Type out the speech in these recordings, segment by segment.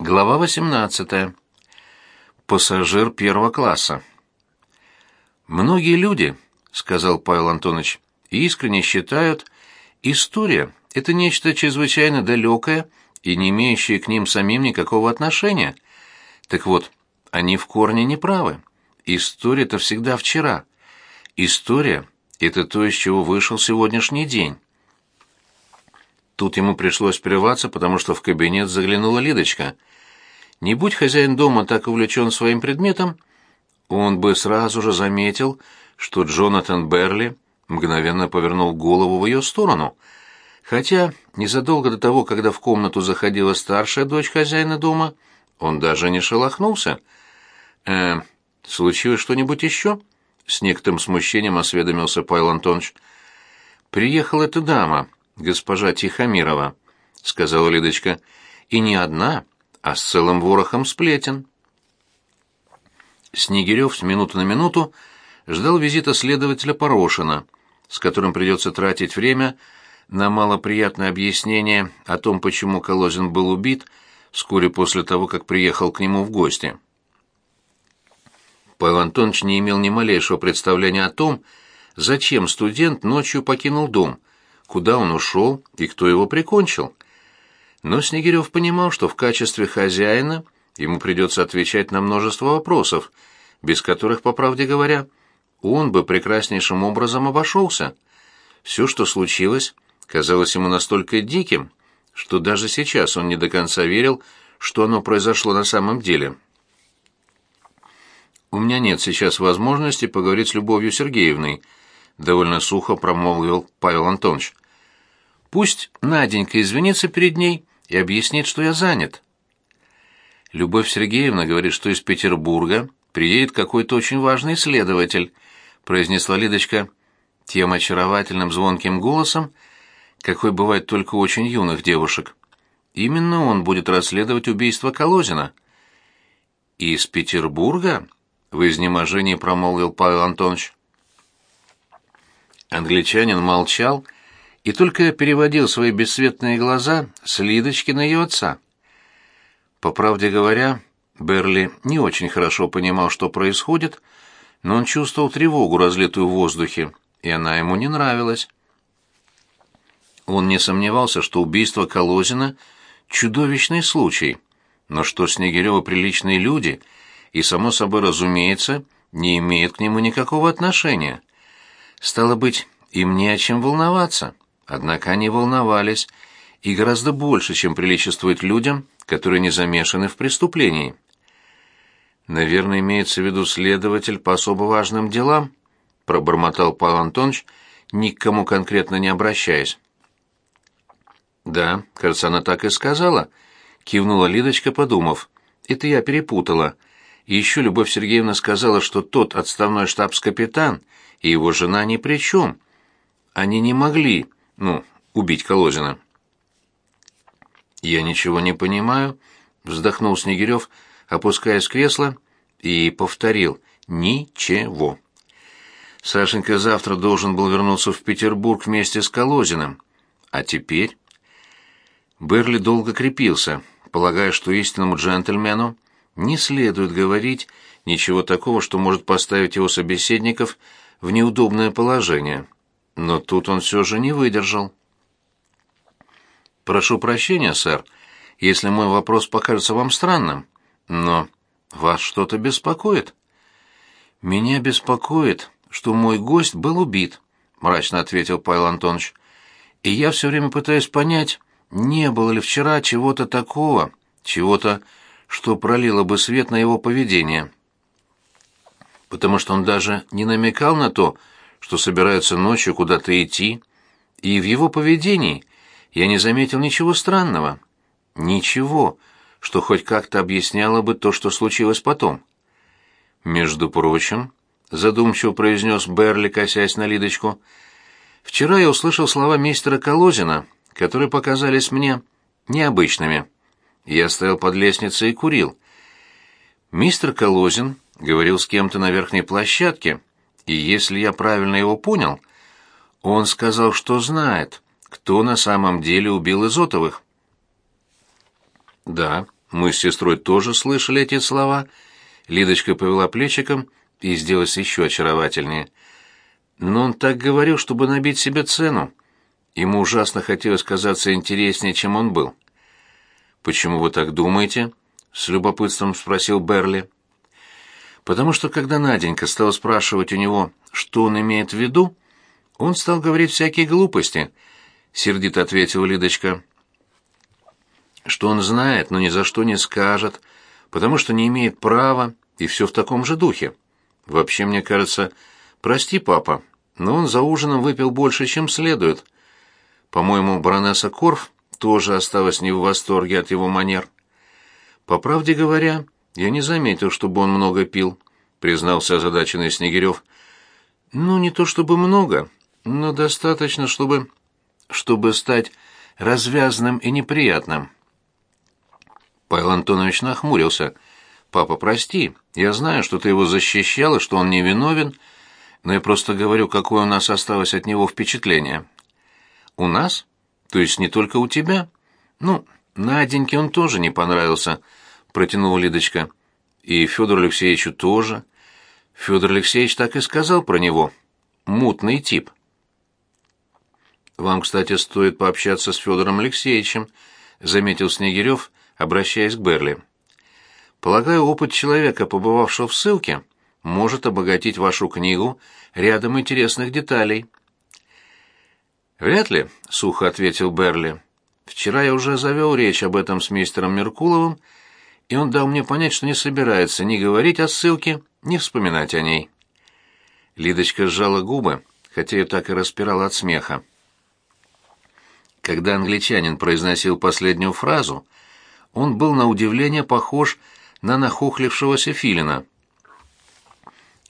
Глава 18. Пассажир первого класса. Многие люди, сказал Павел Антонович, искренне считают, история это нечто чрезвычайно далекое и не имеющее к ним самим никакого отношения. Так вот, они в корне не правы. История это всегда вчера. История это то, из чего вышел сегодняшний день. Тут ему пришлось прерваться, потому что в кабинет заглянула Лидочка. Не будь хозяин дома так увлечен своим предметом, он бы сразу же заметил, что Джонатан Берли мгновенно повернул голову в ее сторону, хотя незадолго до того, когда в комнату заходила старшая дочь хозяина дома, он даже не шелохнулся. «Э, случилось что-нибудь еще?» — с некоторым смущением осведомился Павел Антонович. «Приехала эта дама», госпожа Тихомирова», — сказала Лидочка, — «и не одна, а с целым ворохом сплетен». Снегирев с минуты на минуту ждал визита следователя Порошина, с которым придется тратить время на малоприятное объяснение о том, почему Колозин был убит вскоре после того, как приехал к нему в гости. Павел Антонович не имел ни малейшего представления о том, зачем студент ночью покинул дом, куда он ушел и кто его прикончил. Но Снегирев понимал, что в качестве хозяина ему придется отвечать на множество вопросов, без которых, по правде говоря, он бы прекраснейшим образом обошелся. Все, что случилось, казалось ему настолько диким, что даже сейчас он не до конца верил, что оно произошло на самом деле. «У меня нет сейчас возможности поговорить с Любовью Сергеевной», — довольно сухо промолвил Павел Антонович. Пусть Наденька извинится перед ней и объяснит, что я занят. Любовь Сергеевна говорит, что из Петербурга приедет какой-то очень важный следователь, произнесла Лидочка тем очаровательным звонким голосом, какой бывает только у очень юных девушек. Именно он будет расследовать убийство Колозина. Из Петербурга? в изнеможении промолвил Павел Антонович. Англичанин молчал и только переводил свои бесцветные глаза с Лидочки на ее отца. По правде говоря, Берли не очень хорошо понимал, что происходит, но он чувствовал тревогу, разлитую в воздухе, и она ему не нравилась. Он не сомневался, что убийство Колозина — чудовищный случай, но что Снегирёвы приличные люди и, само собой разумеется, не имеют к нему никакого отношения. Стало быть, им не о чем волноваться. Однако они волновались, и гораздо больше, чем приличествует людям, которые не замешаны в преступлении. Наверное, имеется в виду следователь по особо важным делам, пробормотал Павел Антонович, ни к кому конкретно не обращаясь. Да, кажется, она так и сказала, кивнула Лидочка, подумав. Это я перепутала. И еще Любовь Сергеевна сказала, что тот отставной штабс-капитан и его жена ни при чем. Они не могли ну, убить Колозина. «Я ничего не понимаю», — вздохнул Снегирев, опускаясь в кресло, и повторил «ничего». Сашенька завтра должен был вернуться в Петербург вместе с Колозиным. А теперь... Берли долго крепился, полагая, что истинному джентльмену не следует говорить ничего такого, что может поставить его собеседников в неудобное положение. Но тут он все же не выдержал. «Прошу прощения, сэр, если мой вопрос покажется вам странным, но вас что-то беспокоит?» «Меня беспокоит, что мой гость был убит», — мрачно ответил Павел Антонович. «И я все время пытаюсь понять, не было ли вчера чего-то такого, чего-то, что пролило бы свет на его поведение. Потому что он даже не намекал на то, что собирается ночью куда-то идти, и в его поведении я не заметил ничего странного. Ничего, что хоть как-то объясняло бы то, что случилось потом. Между прочим, задумчиво произнес Берли, косясь на Лидочку, вчера я услышал слова мистера Колозина, которые показались мне необычными. Я стоял под лестницей и курил. Мистер Колозин говорил с кем-то на верхней площадке, и если я правильно его понял, он сказал, что знает, кто на самом деле убил Изотовых. Да, Мы с сестрой тоже слышали эти слова. Лидочка повела плечиком и сделалась еще очаровательнее. Но он так говорил, чтобы набить себе цену. Ему ужасно хотелось казаться интереснее, чем он был. «Почему вы так думаете?» — с любопытством спросил Берли. «Потому что, когда Наденька стала спрашивать у него, что он имеет в виду, он стал говорить всякие глупости», — сердито ответила Лидочка. «Что он знает, но ни за что не скажет, потому что не имеет права, и все в таком же духе. Вообще, мне кажется, прости, папа, но он за ужином выпил больше, чем следует. По-моему, баронесса Корф тоже осталась не в восторге от его манер. По правде говоря, я не заметил, чтобы он много пил, признался озадаченный Снегирев. Ну, не то чтобы много, но достаточно, чтобы чтобы стать развязным и неприятным. Павел Антонович нахмурился. «Папа, прости, я знаю, что ты его защищал и что он невиновен, но я просто говорю, какое у нас осталось от него впечатление». «У нас? То есть не только у тебя?» «Ну, Наденьке он тоже не понравился», — протянула Лидочка. «И Федору Алексеевичу тоже. Федор Алексеевич так и сказал про него. Мутный тип». «Вам, кстати, стоит пообщаться с Федором Алексеевичем», — заметил Снегирев, обращаясь к Берли. «Полагаю, опыт человека, побывавшего в ссылке, может обогатить вашу книгу рядом интересных деталей». «Вряд ли», — сухо ответил Берли. «Вчера я уже завел речь об этом с мистером Меркуловым, и он дал мне понять, что не собирается ни говорить о ссылке, ни вспоминать о ней». Лидочка сжала губы, хотя ее так и распирала от смеха. Когда англичанин произносил последнюю фразу, он был на удивление похож на нахохлившегося филина.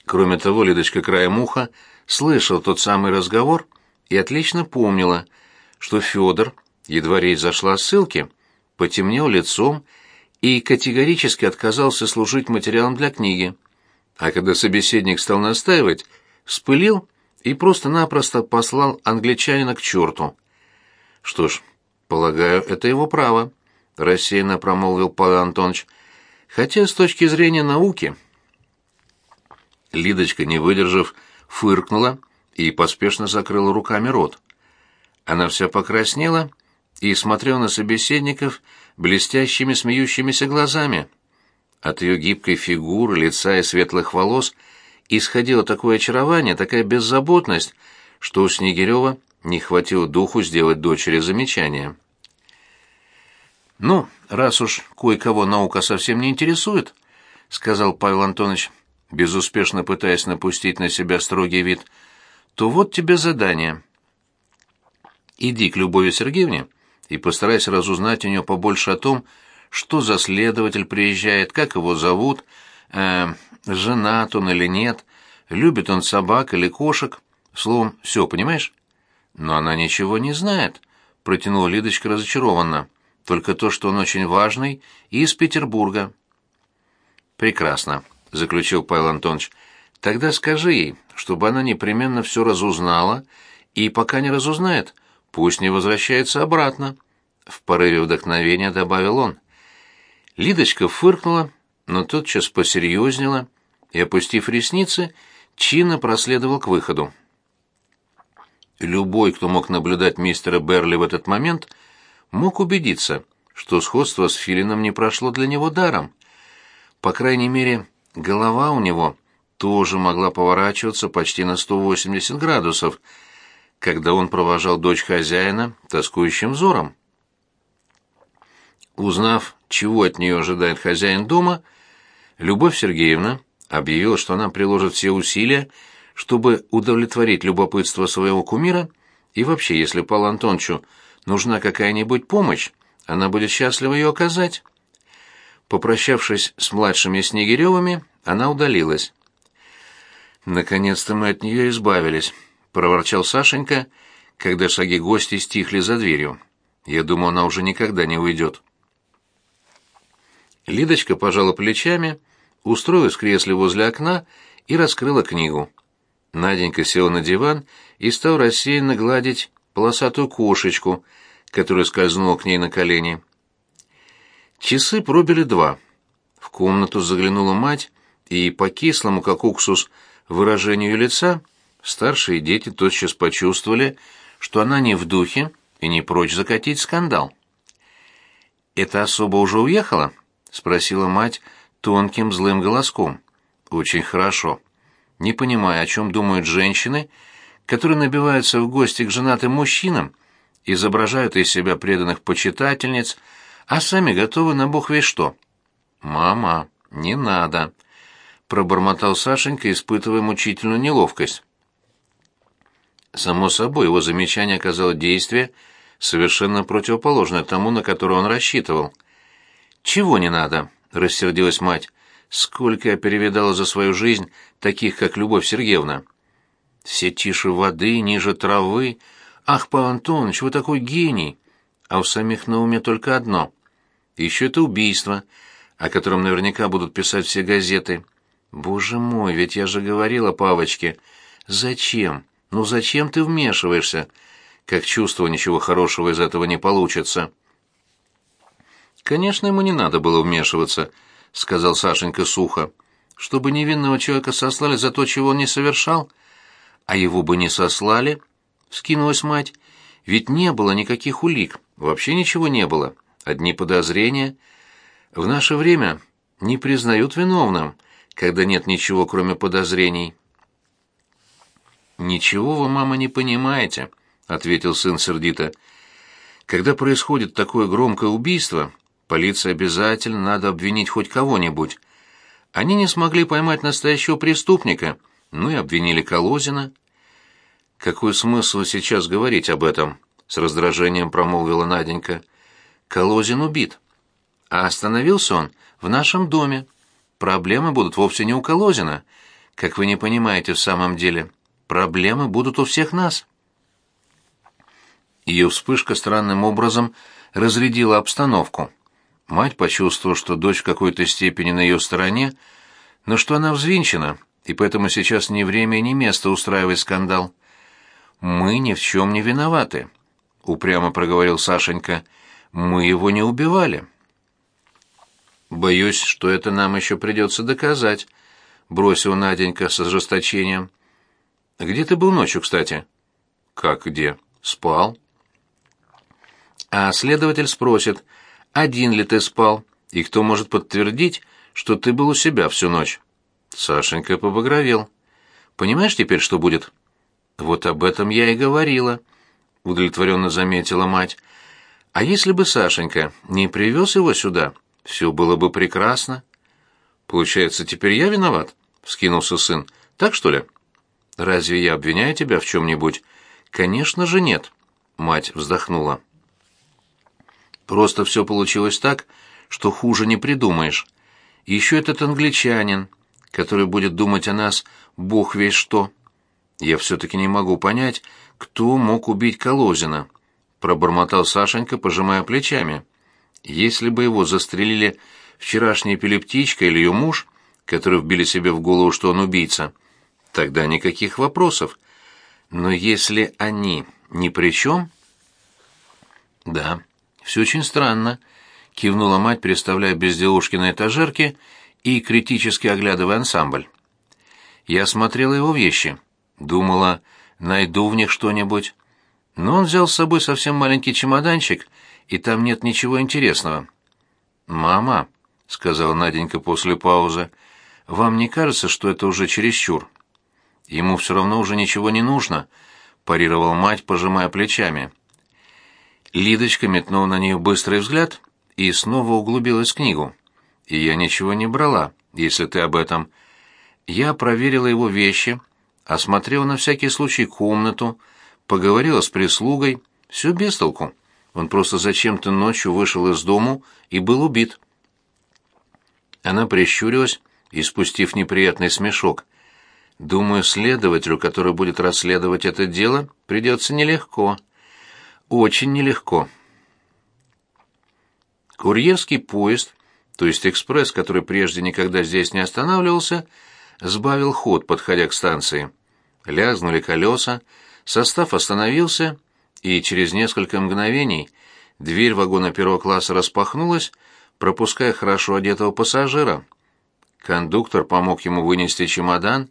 Кроме того, Лидочка краем уха слышал тот самый разговор и отлично помнила, что Федор, едва речь зашла о ссылке, потемнел лицом и категорически отказался служить материалом для книги. А когда собеседник стал настаивать, вспылил и просто-напросто послал англичанина к черту. Что ж, полагаю, это его право, рассеянно промолвил Павел Антонович. Хотя с точки зрения науки Лидочка, не выдержав, фыркнула и поспешно закрыла руками рот. Она вся покраснела и смотрела на собеседников блестящими смеющимися глазами. От ее гибкой фигуры, лица и светлых волос исходило такое очарование, такая беззаботность, что у Снегирева не хватило духу сделать дочери замечание. «Ну, раз уж кое-кого наука совсем не интересует», — сказал Павел Антонович, безуспешно пытаясь напустить на себя строгий вид, — «то вот тебе задание. Иди к Любови Сергеевне и постарайся разузнать у нее побольше о том, что за следователь приезжает, как его зовут, э, женат он или нет, любит он собак или кошек, словом, все, понимаешь?» Но она ничего не знает, протянула Лидочка разочарованно. Только то, что он очень важный и из Петербурга. Прекрасно, заключил Павел Антонович. Тогда скажи ей, чтобы она непременно все разузнала, и пока не разузнает, пусть не возвращается обратно. В порыве вдохновения добавил он. Лидочка фыркнула, но тотчас посерьезнела и, опустив ресницы, чинно проследовал к выходу. Любой, кто мог наблюдать мистера Берли в этот момент, мог убедиться, что сходство с Филином не прошло для него даром. По крайней мере, голова у него тоже могла поворачиваться почти на 180 градусов, когда он провожал дочь хозяина тоскующим взором. Узнав, чего от нее ожидает хозяин дома, Любовь Сергеевна объявила, что она приложит все усилия, чтобы удовлетворить любопытство своего кумира, и вообще, если Павлу Антоновичу нужна какая-нибудь помощь, она будет счастлива ее оказать. Попрощавшись с младшими Снегиревыми, она удалилась. «Наконец-то мы от нее избавились», — проворчал Сашенька, когда шаги гостей стихли за дверью. «Я думаю, она уже никогда не уйдет». Лидочка пожала плечами, устроилась в кресле возле окна и раскрыла книгу. Наденька села на диван и стал рассеянно гладить полосатую кошечку, которая скользнула к ней на колени. Часы пробили два. В комнату заглянула мать, и по кислому, как уксус, выражению лица старшие дети тотчас почувствовали, что она не в духе и не прочь закатить скандал. «Это особо уже уехала?» — спросила мать тонким злым голоском. «Очень хорошо. Не понимаю, о чем думают женщины, которые набиваются в гости к женатым мужчинам, изображают из себя преданных почитательниц, а сами готовы на бог весь что». «Мама, не надо», — пробормотал Сашенька, испытывая мучительную неловкость. Само собой, его замечание оказало действие, совершенно противоположное тому, на которое он рассчитывал. «Чего не надо?» — рассердилась мать. «Сколько я перевидала за свою жизнь таких, как Любовь Сергеевна!» «Все тише воды, ниже травы. Ах, Павел Антонович, вы такой гений!» А у самих на уме только одно. Еще это убийство, о котором наверняка будут писать все газеты. Боже мой, ведь я же говорила Павочке. Зачем? Ну зачем ты вмешиваешься? Как чувство ничего хорошего из этого не получится. Конечно, ему не надо было вмешиваться, сказал Сашенька сухо. Чтобы невинного человека сослали за то, чего он не совершал, а его бы не сослали, вскинулась мать. Ведь не было никаких улик, вообще ничего не было, одни подозрения. В наше время не признают виновным, когда нет ничего, кроме подозрений. «Ничего вы, мама, не понимаете», — ответил сын сердито. «Когда происходит такое громкое убийство, полиции обязательно надо обвинить хоть кого-нибудь. Они не смогли поймать настоящего преступника, ну и обвинили Колозина». «Какой смысл сейчас говорить об этом?» — с раздражением промолвила Наденька. «Колозин убит. А остановился он в нашем доме. Проблемы будут вовсе не у Колозина, как вы не понимаете в самом деле». Проблемы будут у всех нас. Ее вспышка странным образом разрядила обстановку. Мать почувствовала, что дочь в какой-то степени на ее стороне, но что она взвинчена, и поэтому сейчас ни время, ни место устраивать скандал. «Мы ни в чем не виноваты», — упрямо проговорил Сашенька. «Мы его не убивали». «Боюсь, что это нам еще придется доказать», — бросил Наденька с ожесточением. Где ты был ночью, кстати? Как где? Спал. А следователь спросит, один ли ты спал, и кто может подтвердить, что ты был у себя всю ночь? Сашенька побагровел. Понимаешь теперь, что будет? Вот об этом я и говорила, удовлетворенно заметила мать. А если бы Сашенька не привез его сюда, все было бы прекрасно. Получается, теперь я виноват? Вскинулся сын. Так что ли? Разве я обвиняю тебя в чем-нибудь? Конечно же нет. Мать вздохнула. Просто все получилось так, что хуже не придумаешь. Еще этот англичанин, который будет думать о нас бог весь что. Я все-таки не могу понять, кто мог убить Колозина. Пробормотал Сашенька, пожимая плечами. Если бы его застрелили вчерашняя эпилептичка или ее муж, которые вбили себе в голову, что он убийца, — тогда никаких вопросов. Но если они ни при чем... Да, все очень странно, кивнула мать, переставляя безделушки на этажерке и критически оглядывая ансамбль. Я смотрела его вещи, думала, найду в них что-нибудь. Но он взял с собой совсем маленький чемоданчик, и там нет ничего интересного. «Мама», — сказала Наденька после паузы, — «вам не кажется, что это уже чересчур?» Ему все равно уже ничего не нужно, парировала мать, пожимая плечами. Лидочка метнула на нее быстрый взгляд и снова углубилась в книгу. И я ничего не брала, если ты об этом. Я проверила его вещи, осмотрела на всякий случай комнату, поговорила с прислугой, все без толку. Он просто зачем-то ночью вышел из дому и был убит. Она прищурилась и, спустив неприятный смешок, Думаю, следователю, который будет расследовать это дело, придется нелегко. Очень нелегко. Курьерский поезд, то есть экспресс, который прежде никогда здесь не останавливался, сбавил ход, подходя к станции. Лязнули колеса, состав остановился, и через несколько мгновений дверь вагона первого класса распахнулась, пропуская хорошо одетого пассажира. Кондуктор помог ему вынести чемодан.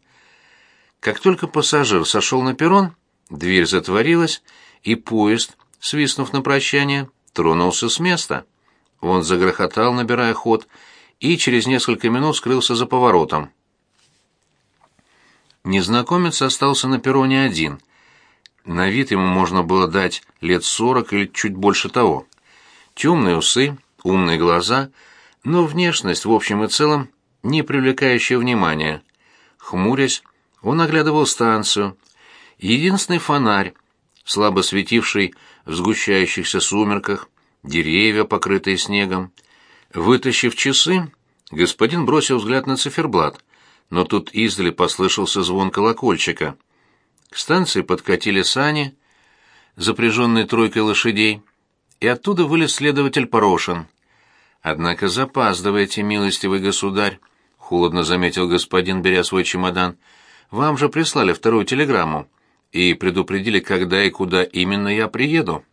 Как только пассажир сошел на перрон, дверь затворилась, и поезд, свистнув на прощание, тронулся с места. Он загрохотал, набирая ход, и через несколько минут скрылся за поворотом. Незнакомец остался на перроне один. На вид ему можно было дать лет сорок или чуть больше того. Темные усы, умные глаза, но внешность в общем и целом не привлекающая внимания. Хмурясь, он оглядывал станцию. Единственный фонарь, слабо светивший в сгущающихся сумерках, деревья, покрытые снегом. Вытащив часы, господин бросил взгляд на циферблат, но тут издали послышался звон колокольчика. К станции подкатили сани, запряженные тройкой лошадей, и оттуда вылез следователь Порошин. «Однако запаздываете, милостивый государь», — холодно заметил господин, беря свой чемодан. «Вам же прислали вторую телеграмму и предупредили, когда и куда именно я приеду».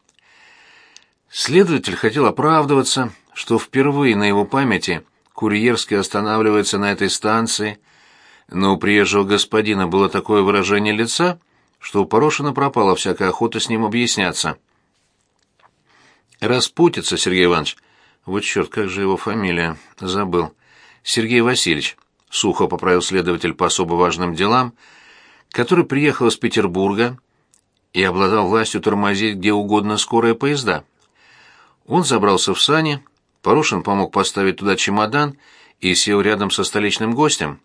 Следователь хотел оправдываться, что впервые на его памяти курьерский останавливается на этой станции, но у приезжего господина было такое выражение лица, что у Порошина пропала всякая охота с ним объясняться. «Распутится, Сергей Иванович. Вот черт, как же его фамилия? Забыл. Сергей Васильевич», — сухо поправил следователь по особо важным делам, который приехал из Петербурга и обладал властью тормозить где угодно скорые поезда. Он забрался в сани, Порошин помог поставить туда чемодан и сел рядом со столичным гостем.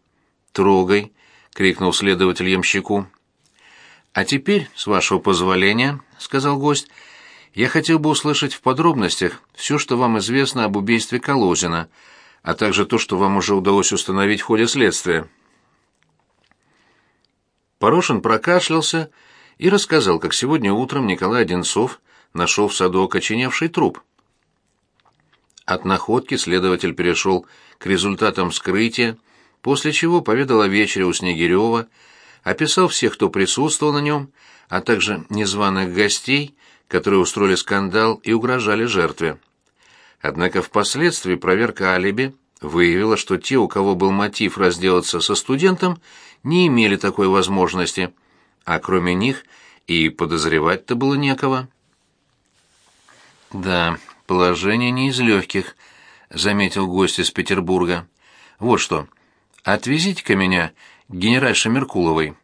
«Трогай!» — крикнул следователь ямщику. «А теперь, с вашего позволения, — сказал гость, — я хотел бы услышать в подробностях все, что вам известно об убийстве Колозина, а также то, что вам уже удалось установить в ходе следствия». Порошин прокашлялся и рассказал, как сегодня утром Николай Одинцов нашел в саду окоченевший труп. От находки следователь перешел к результатам вскрытия, после чего поведал о вечере у Снегирева, описал всех, кто присутствовал на нем, а также незваных гостей, которые устроили скандал и угрожали жертве. Однако впоследствии проверка алиби выявила, что те, у кого был мотив разделаться со студентом, не имели такой возможности, а кроме них и подозревать-то было некого. Да, Положение не из легких, заметил гость из Петербурга. Вот что. Отвезите-ка меня к генеральше Меркуловой.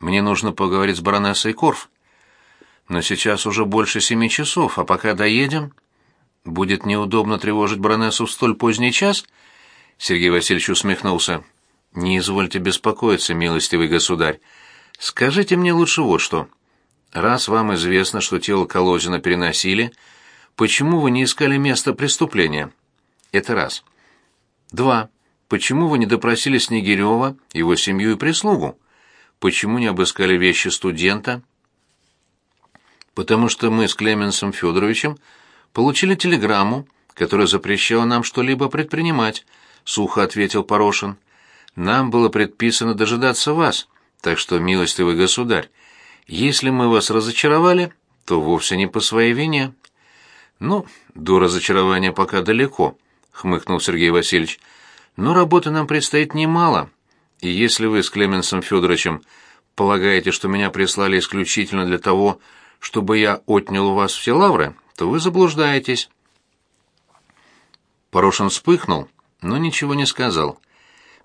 Мне нужно поговорить с баронессой Корф. Но сейчас уже больше семи часов, а пока доедем... Будет неудобно тревожить баронессу в столь поздний час? Сергей Васильевич усмехнулся. Не извольте беспокоиться, милостивый государь. Скажите мне лучше вот что. Раз вам известно, что тело Колозина переносили, Почему вы не искали место преступления? Это раз. Два. Почему вы не допросили Снегирева, его семью и прислугу? Почему не обыскали вещи студента? Потому что мы с Клеменсом Федоровичем получили телеграмму, которая запрещала нам что-либо предпринимать, сухо ответил Порошин. Нам было предписано дожидаться вас, так что, милостивый государь, если мы вас разочаровали, то вовсе не по своей вине. «Ну, до разочарования пока далеко», — хмыкнул Сергей Васильевич. «Но работы нам предстоит немало, и если вы с Клеменсом Федоровичем полагаете, что меня прислали исключительно для того, чтобы я отнял у вас все лавры, то вы заблуждаетесь». Порошин вспыхнул, но ничего не сказал.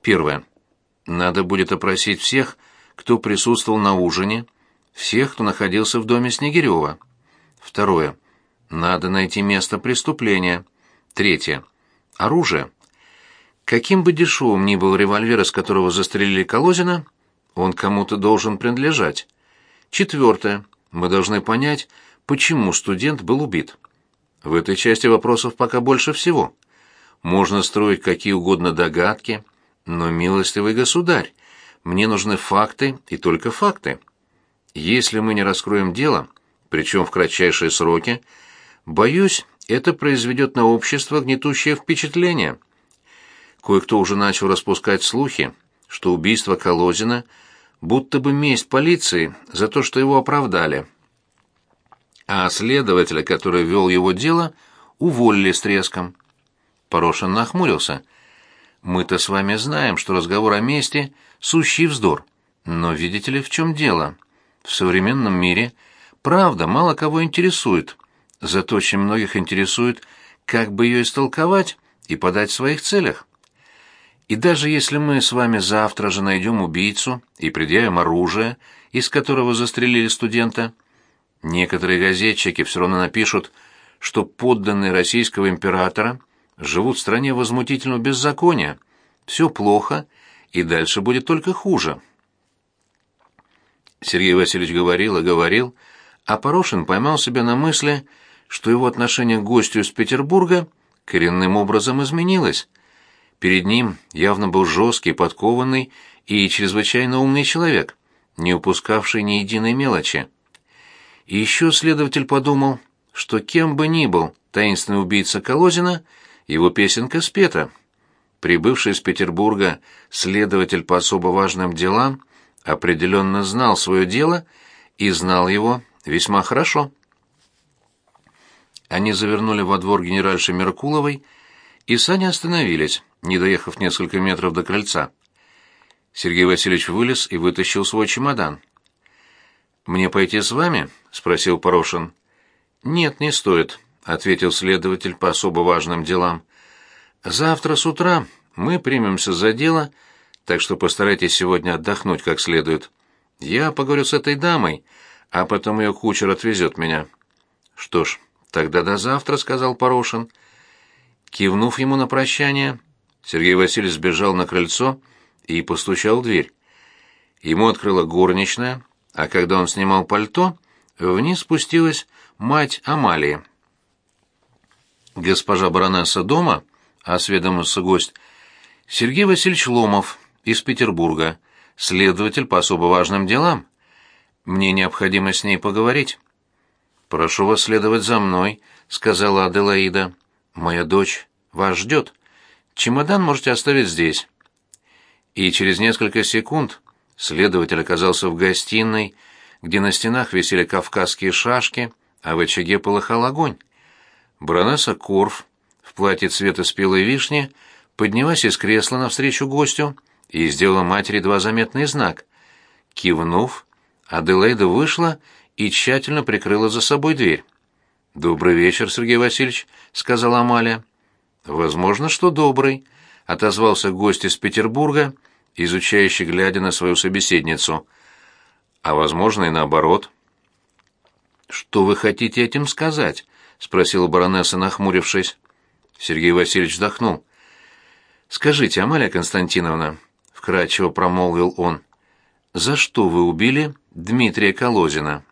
Первое. Надо будет опросить всех, кто присутствовал на ужине, всех, кто находился в доме Снегирева. Второе. Надо найти место преступления. Третье. Оружие. Каким бы дешевым ни был револьвер, из которого застрелили Колозина, он кому-то должен принадлежать. Четвертое. Мы должны понять, почему студент был убит. В этой части вопросов пока больше всего. Можно строить какие угодно догадки, но, милостивый государь, мне нужны факты и только факты. Если мы не раскроем дело, причем в кратчайшие сроки, Боюсь, это произведет на общество гнетущее впечатление. Кое-кто уже начал распускать слухи, что убийство Колозина будто бы месть полиции за то, что его оправдали. А следователя, который вел его дело, уволили с треском. Порошин нахмурился. «Мы-то с вами знаем, что разговор о мести — сущий вздор. Но видите ли, в чем дело? В современном мире правда мало кого интересует, зато очень многих интересует, как бы ее истолковать и подать в своих целях. И даже если мы с вами завтра же найдем убийцу и предъявим оружие, из которого застрелили студента, некоторые газетчики все равно напишут, что подданные российского императора живут в стране возмутительного беззакония. Все плохо, и дальше будет только хуже. Сергей Васильевич говорил и говорил, а Порошин поймал себя на мысли, что его отношение к гостю из Петербурга коренным образом изменилось. Перед ним явно был жесткий, подкованный и чрезвычайно умный человек, не упускавший ни единой мелочи. И еще следователь подумал, что кем бы ни был таинственный убийца Колозина, его песенка спета. Прибывший из Петербурга следователь по особо важным делам определенно знал свое дело и знал его весьма хорошо. Они завернули во двор генеральши Меркуловой, и сани остановились, не доехав несколько метров до крыльца. Сергей Васильевич вылез и вытащил свой чемодан. «Мне пойти с вами?» — спросил Порошин. «Нет, не стоит», — ответил следователь по особо важным делам. «Завтра с утра мы примемся за дело, так что постарайтесь сегодня отдохнуть как следует. Я поговорю с этой дамой, а потом ее кучер отвезет меня». «Что ж, тогда до завтра», — сказал Порошин. Кивнув ему на прощание, Сергей Васильевич сбежал на крыльцо и постучал в дверь. Ему открыла горничная, а когда он снимал пальто, вниз спустилась мать Амалии. «Госпожа баронесса дома?» — осведомился гость. «Сергей Васильевич Ломов из Петербурга, следователь по особо важным делам. Мне необходимо с ней поговорить». «Прошу вас следовать за мной», — сказала Аделаида. «Моя дочь вас ждет. Чемодан можете оставить здесь». И через несколько секунд следователь оказался в гостиной, где на стенах висели кавказские шашки, а в очаге полыхал огонь. Баронесса Корф в платье цвета спелой вишни поднялась из кресла навстречу гостю и сделала матери два заметный знак. Кивнув, Аделаида вышла и тщательно прикрыла за собой дверь. «Добрый вечер, Сергей Васильевич», — сказала Амалия. «Возможно, что добрый», — отозвался гость из Петербурга, изучающий, глядя на свою собеседницу. «А возможно и наоборот». «Что вы хотите этим сказать?» — спросила баронесса, нахмурившись. Сергей Васильевич вздохнул. «Скажите, Амалия Константиновна», — вкратчиво промолвил он, — «за что вы убили Дмитрия Колозина?»